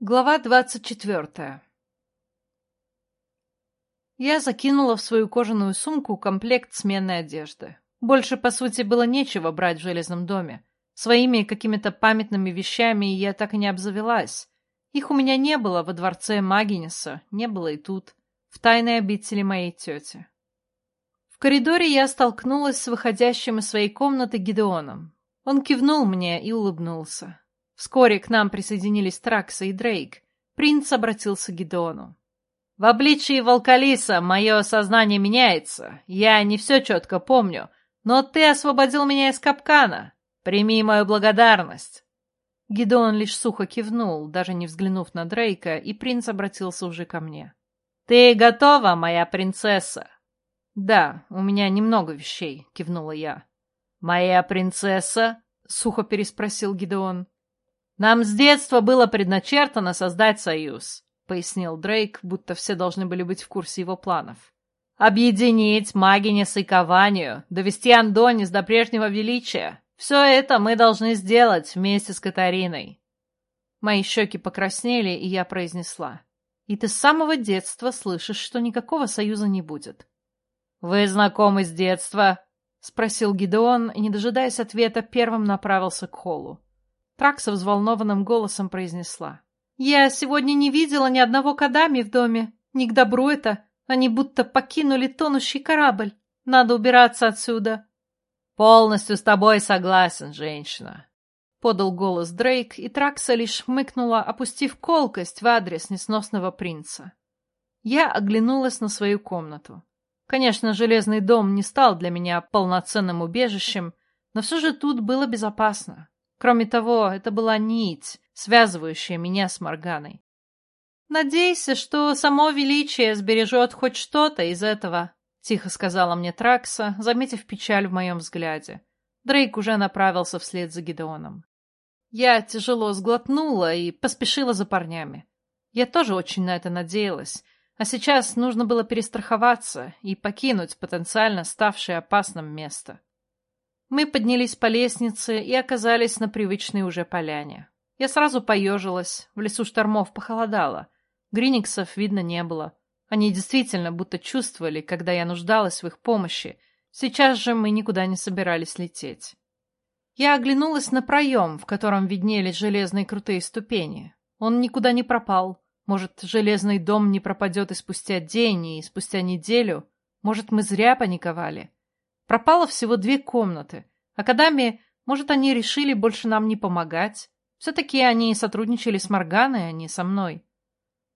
Глава двадцать четвертая Я закинула в свою кожаную сумку комплект сменной одежды. Больше, по сути, было нечего брать в железном доме. Своими какими-то памятными вещами я так и не обзавелась. Их у меня не было во дворце Магинеса, не было и тут, в тайной обители моей тети. В коридоре я столкнулась с выходящим из своей комнаты Гидеоном. Он кивнул мне и улыбнулся. Вскоре к нам присоединились Тракса и Дрейк. Принц обратился к Гидеону. «В обличии Волкалиса мое сознание меняется. Я не все четко помню, но ты освободил меня из капкана. Прими мою благодарность». Гидеон лишь сухо кивнул, даже не взглянув на Дрейка, и принц обратился уже ко мне. «Ты готова, моя принцесса?» «Да, у меня немного вещей», — кивнула я. «Моя принцесса?» — сухо переспросил Гидеон. «Нам с детства было предначертано создать союз», — пояснил Дрейк, будто все должны были быть в курсе его планов. «Объединить Магинес и Каванию, довести Андонис до прежнего величия. Все это мы должны сделать вместе с Катариной». Мои щеки покраснели, и я произнесла. «И ты с самого детства слышишь, что никакого союза не будет». «Вы знакомы с детства?» — спросил Гидеон, и, не дожидаясь ответа, первым направился к холлу. Тракса взволнованным голосом произнесла. «Я сегодня не видела ни одного Кадами в доме. Не к добру это. Они будто покинули тонущий корабль. Надо убираться отсюда». «Полностью с тобой согласен, женщина», — подал голос Дрейк, и Тракса лишь хмыкнула, опустив колкость в адрес несносного принца. Я оглянулась на свою комнату. Конечно, Железный дом не стал для меня полноценным убежищем, но все же тут было безопасно. Кроме того, это была нить, связывающая меня с Морганой. «Надейся, что само величие сбережет хоть что-то из этого», — тихо сказала мне Тракса, заметив печаль в моем взгляде. Дрейк уже направился вслед за Гидеоном. Я тяжело сглотнула и поспешила за парнями. Я тоже очень на это надеялась, а сейчас нужно было перестраховаться и покинуть потенциально ставшее опасным место. Мы поднялись по лестнице и оказались на привычной уже поляне. Я сразу поежилась, в лесу штормов похолодало. Гриниксов видно не было. Они действительно будто чувствовали, когда я нуждалась в их помощи. Сейчас же мы никуда не собирались лететь. Я оглянулась на проем, в котором виднелись железные крутые ступени. Он никуда не пропал. Может, железный дом не пропадет и спустя день, и спустя неделю. Может, мы зря паниковали. Пропало всего две комнаты. Акадами, может, они решили больше нам не помогать. Все-таки они сотрудничали с Морганой, а не со мной.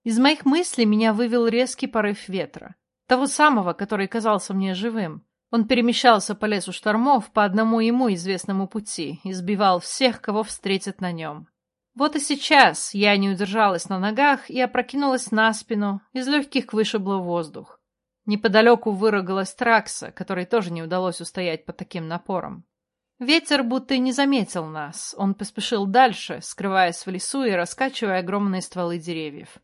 Из моих мыслей меня вывел резкий порыв ветра. Того самого, который казался мне живым. Он перемещался по лесу штормов по одному ему известному пути и сбивал всех, кого встретят на нем. Вот и сейчас я не удержалась на ногах и опрокинулась на спину, из легких вышибло воздух. Неподалеку выругалась Тракса, которой тоже не удалось устоять под таким напором. Ветер будто и не заметил нас. Он поспешил дальше, скрываясь в лесу и раскачивая огромные стволы деревьев.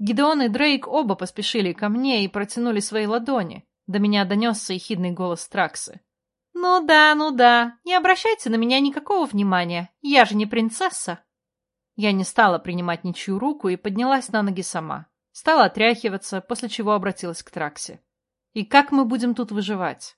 Гидеон и Дрейк оба поспешили ко мне и протянули свои ладони. До меня донесся ехидный голос Траксы. «Ну да, ну да, не обращайте на меня никакого внимания, я же не принцесса». Я не стала принимать ничью руку и поднялась на ноги сама. Стала отряхиваться, после чего обратилась к Траксе. И как мы будем тут выживать?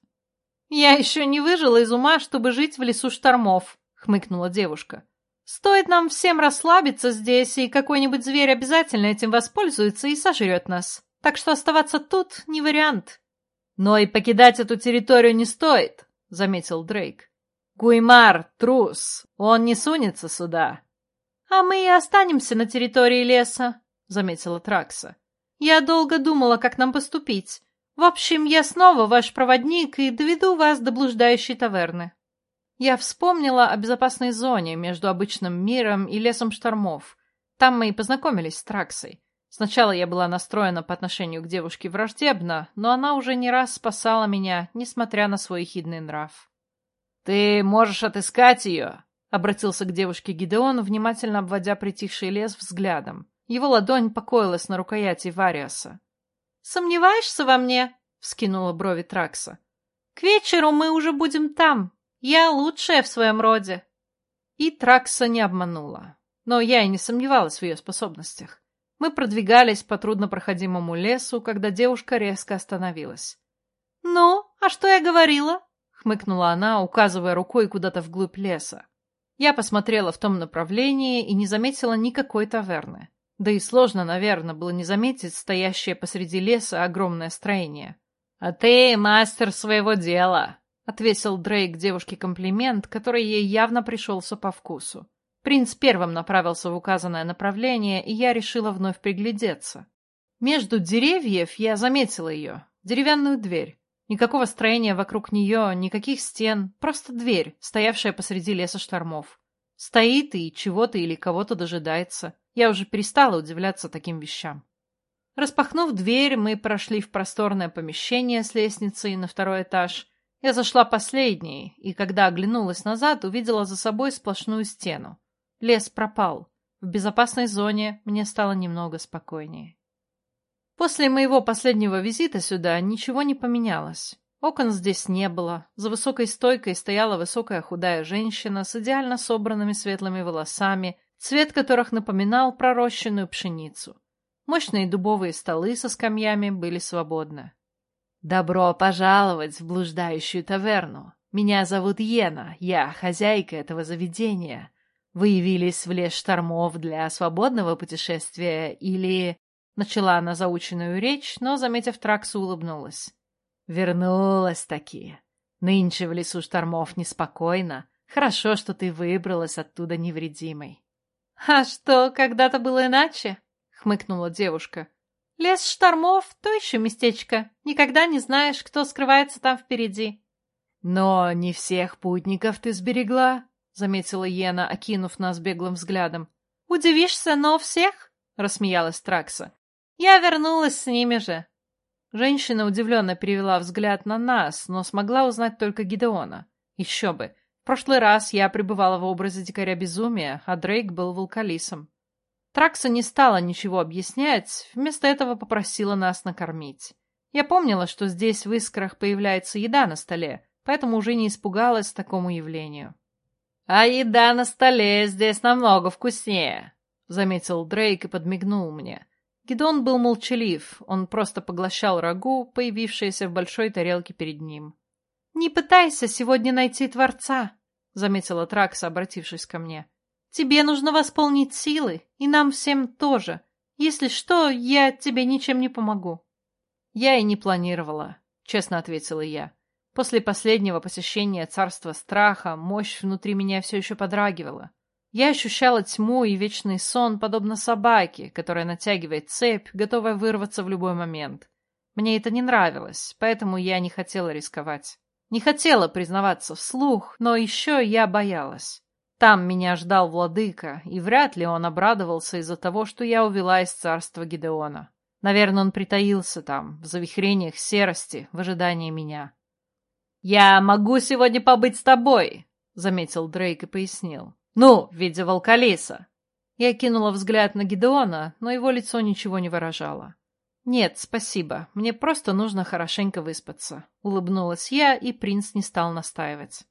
Я еще не выжила из ума, чтобы жить в лесу штормов, хмыкнула девушка. Стоит нам всем расслабиться здесь, и какой-нибудь зверь обязательно этим воспользуется и сожрет нас. Так что оставаться тут не вариант. Но и покидать эту территорию не стоит, заметил Дрейк. Гуймар — трус, он не сунется сюда. А мы и останемся на территории леса, заметила Тракса. Я долго думала, как нам поступить. В общем, я снова ваш проводник и доведу вас до блуждающей таверны. Я вспомнила о безопасной зоне между обычным миром и лесом штормов. Там мы и познакомились с Траксой. Сначала я была настроена по отношению к девушке враждебно, но она уже не раз спасала меня, несмотря на свой хидный нрав. «Ты можешь отыскать ее?» — обратился к девушке Гидеон, внимательно обводя притихший лес взглядом. Его ладонь покоилась на рукояти Вариаса. «Сомневаешься во мне?» — вскинула брови Тракса. «К вечеру мы уже будем там. Я лучшая в своем роде». И Тракса не обманула. но я и не сомневалась в ее способностях. Мы продвигались по труднопроходимому лесу, когда девушка резко остановилась. «Ну, а что я говорила?» — хмыкнула она, указывая рукой куда-то вглубь леса. Я посмотрела в том направлении и не заметила никакой таверны. Да и сложно, наверное, было не заметить стоящее посреди леса огромное строение. «А ты мастер своего дела!» — отвесил Дрейк девушке комплимент, который ей явно пришелся по вкусу. Принц первым направился в указанное направление, и я решила вновь приглядеться. Между деревьев я заметила ее, деревянную дверь. Никакого строения вокруг нее, никаких стен, просто дверь, стоявшая посреди леса штормов. Стоит и чего-то или кого-то дожидается. Я уже перестала удивляться таким вещам. Распахнув дверь, мы прошли в просторное помещение с лестницей на второй этаж. Я зашла последней, и когда оглянулась назад, увидела за собой сплошную стену. Лес пропал. В безопасной зоне мне стало немного спокойнее. После моего последнего визита сюда ничего не поменялось. Окон здесь не было. За высокой стойкой стояла высокая худая женщина с идеально собранными светлыми волосами, цвет которых напоминал пророщенную пшеницу. Мощные дубовые столы со скамьями были свободны. «Добро пожаловать в блуждающую таверну. Меня зовут Йена, я хозяйка этого заведения. Вы явились в лес штормов для свободного путешествия или...» Начала она заученную речь, но, заметив Траксу, улыбнулась. «Вернулась-таки. Нынче в лесу штормов неспокойно. Хорошо, что ты выбралась оттуда невредимой». «А что, когда-то было иначе?» — хмыкнула девушка. «Лес штормов — то еще местечко. Никогда не знаешь, кто скрывается там впереди». «Но не всех путников ты сберегла», — заметила Йена, окинув нас беглым взглядом. «Удивишься, но всех?» — рассмеялась Тракса. «Я вернулась с ними же». Женщина удивленно перевела взгляд на нас, но смогла узнать только Гидеона. Еще бы. Прошлый раз я пребывала в образе дикаря безумия, а Дрейк был волкалисом. Тракса не стала ничего объяснять, вместо этого попросила нас накормить. Я помнила, что здесь в искрах появляется еда на столе, поэтому уже не испугалась такому явлению. «А еда на столе здесь намного вкуснее», — заметил Дрейк и подмигнул мне. Гидон был молчалив, он просто поглощал рагу, появившееся в большой тарелке перед ним. «Не пытайся сегодня найти Творца», — заметила Тракса, обратившись ко мне. «Тебе нужно восполнить силы, и нам всем тоже. Если что, я тебе ничем не помогу». «Я и не планировала», — честно ответила я. После последнего посещения царства страха мощь внутри меня все еще подрагивала. Я ощущала тьму и вечный сон, подобно собаке, которая натягивает цепь, готовая вырваться в любой момент. Мне это не нравилось, поэтому я не хотела рисковать. Не хотела признаваться вслух, но еще я боялась. Там меня ждал владыка, и вряд ли он обрадовался из-за того, что я увела из царства Гидеона. Наверное, он притаился там, в завихрениях серости, в ожидании меня. «Я могу сегодня побыть с тобой», — заметил Дрейк и пояснил. «Ну, в виде волкалиса!» Я кинула взгляд на Гидеона, но его лицо ничего не выражало. «Нет, спасибо. Мне просто нужно хорошенько выспаться», — улыбнулась я, и принц не стал настаивать.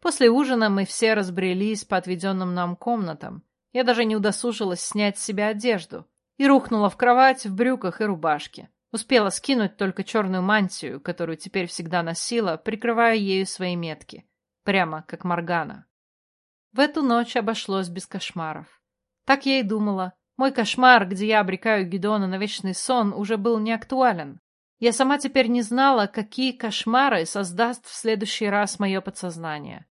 После ужина мы все разбрелись по отведенным нам комнатам. Я даже не удосужилась снять с себя одежду и рухнула в кровать в брюках и рубашке. Успела скинуть только черную мантию, которую теперь всегда носила, прикрывая ею свои метки. Прямо как Моргана. В эту ночь обошлось без кошмаров. Так я и думала. Мой кошмар, где я обрекаю Гидона на вечный сон, уже был не актуален. Я сама теперь не знала, какие кошмары создаст в следующий раз мое подсознание.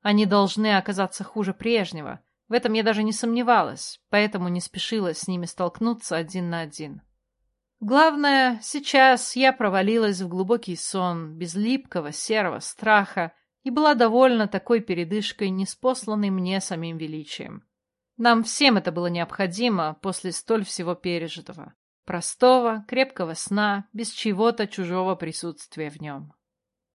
Они должны оказаться хуже прежнего. В этом я даже не сомневалась, поэтому не спешила с ними столкнуться один на один. Главное, сейчас я провалилась в глубокий сон, без липкого серого страха, и была довольна такой передышкой, неспосланной мне самим величием. Нам всем это было необходимо после столь всего пережитого. Простого, крепкого сна, без чего-то чужого присутствия в нем.